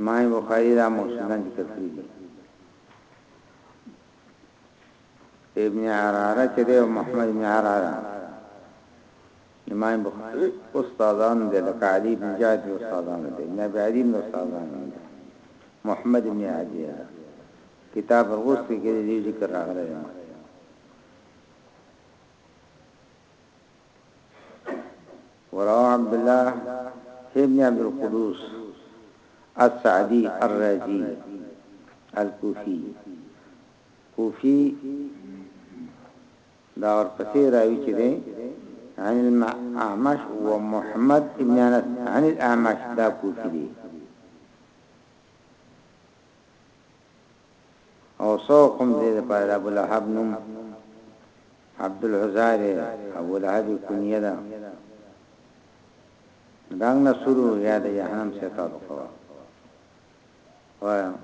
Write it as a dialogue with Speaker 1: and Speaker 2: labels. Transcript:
Speaker 1: امام بخاری دا موصولان ذکر کړی دي ابن عرارة چې دی محمد ابن عرارة. امام بخاری استادان دي لکه علي بن جاد استادان دي نبي علي بن استادان دي محمد ابن عدي کتاب الغسل کې دې ذکر راغلی دی. وروى عبد الله ابن عبد القدوس السعدي الرازي الكوفي. کوفی دا ورپسې راوي عن الأعمش ومحمد ابن أنس. عن الأعمش دا کوفی دی. أو سوقم دې په ابو لهب نوم عبد العزار ابو لهب کنیه ده. داغ نصرو یاد جهنم سے تعلق وایم